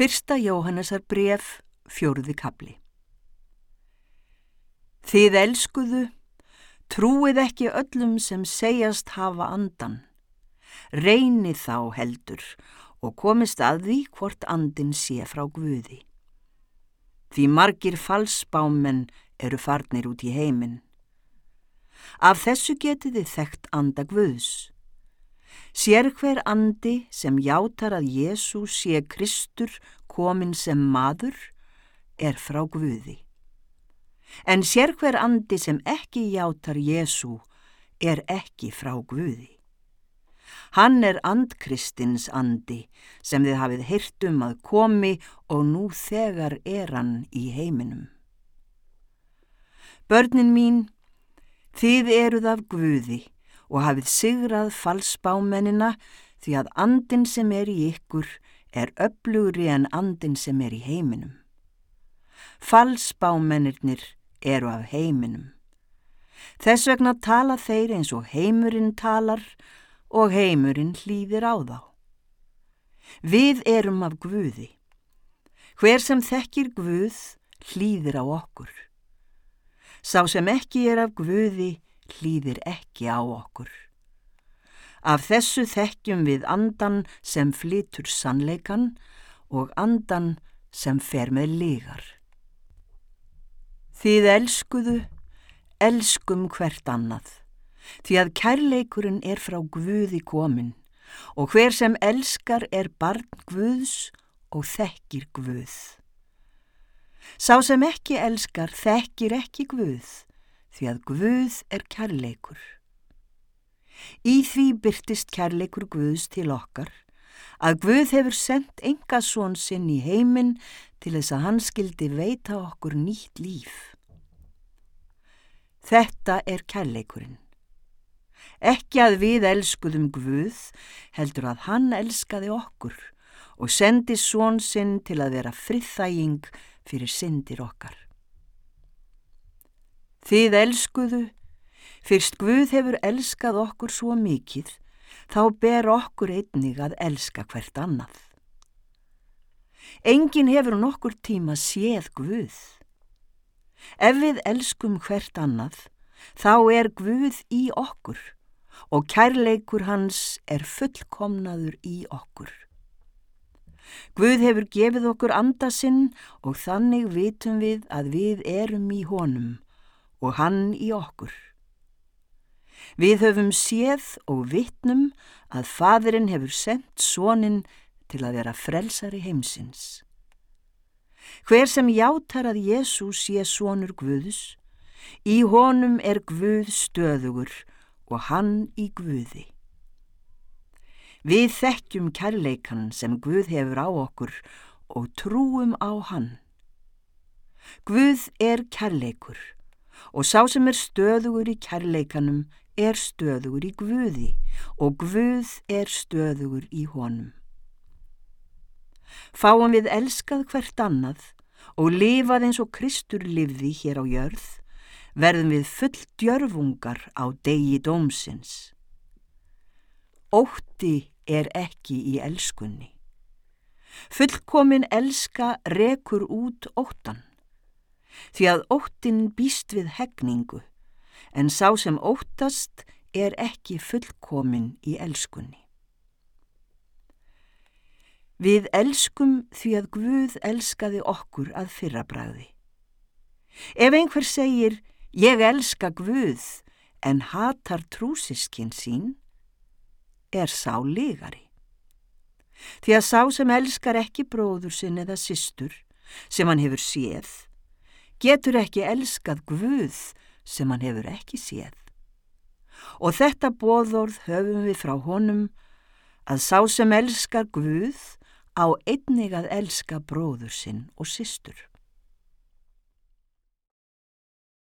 Fyrsta Jóhannesar bref, fjóruði kapli. Þið elskuðu, trúið ekki öllum sem segjast hafa andan. Reyni þá heldur og komist að því hvort andin sé frá Guði. Því margir falsbámen eru farnir út í heiminn. Af þessu getið þið þekkt anda Guðs. Sér hver andi sem játar að Jésús sé Kristur komin sem maður er frá Guði. En sér hver andi sem ekki játar Jésú er ekki frá Guði. Hann er andkristins andi sem þið hafið heyrt um að komi og nú þegar er hann í heiminum. Börnin mín, þið eruð af Guði og hafið sigrað falsbámennina því að andin sem er í ykkur er öflugri en andin sem er í heiminum. Falsbámennirnir eru af heiminum. Þess vegna tala þeir eins og heimurinn talar og heimurinn hlýðir á þá. Við erum af Guði. Hver sem þekkir Guð hlýðir á okkur. Sá sem ekki er af Guði hlýðir ekki á okkur. Af þessu þekkjum við andan sem flytur sannleikan og andan sem fer með ligar. Þið elskuðu, elskum hvert annað, því að kærleikurinn er frá Guði komin og hver sem elskar er barn Guðs og þekkir Guð. Sá sem ekki elskar þekkir ekki Guð, því að Guð er kærleikur. Í því byrtist kærleikur Guðs til okkar, að Guð hefur sendt enga svon sinn í heiminn til þess að hann skildi veita okkur nýtt líf. Þetta er kærleikurinn. Ekki að við elskuðum Guð, heldur að hann elskaði okkur og sendi svon sinn til að vera friðþæging fyrir syndir okkar. Þið elskuðu, fyrst Guð hefur elskað okkur svo mikið, þá ber okkur einnig að elska hvert annað. Engin hefur nokkur tíma séð Guð. Ef við elskum hvert annað, þá er Guð í okkur og kærleikur hans er fullkomnaður í okkur. Guð hefur gefið okkur andasinn og þannig vitum við að við erum í honum og hann í okkur. Við höfum séð og vitnum að fadurinn hefur sendt sónin til að vera frelsari heimsins. Hver sem játar að Jésús sé sónur Guðs, í honum er Guð stöðugur og hann í Guði. Við þekkjum kærleikan sem Guð hefur á okkur og trúum á hann. Guð er kærleikur og sá sem er stöðugur í kærleikanum er stöðugur í Guði og Guð er stöðugur í honum. Fáum við elskað hvert annað og lifað eins og Kristur lifði hér á jörð, verðum við full djörfungar á degi dómsins. Ótti er ekki í elskunni. Fullkomin elska rekur út óttan því að óttin býst við hegningu, en sá sem óttast er ekki fullkomin í elskunni. Við elskum því að Guð elskaði okkur að fyrrabræði. Ef einhver segir, ég elska Guð, en hatar trúsiskinn sín, er sá ligari. Því að sá sem elskar ekki bróður sinn eða systur, sem hann hefur séð, getur ekki elskað Guð sem hann hefur ekki séð. Og þetta bóðorð höfum við frá honum að sá sem elskar Guð á einnig að elska bróður sinn og systur.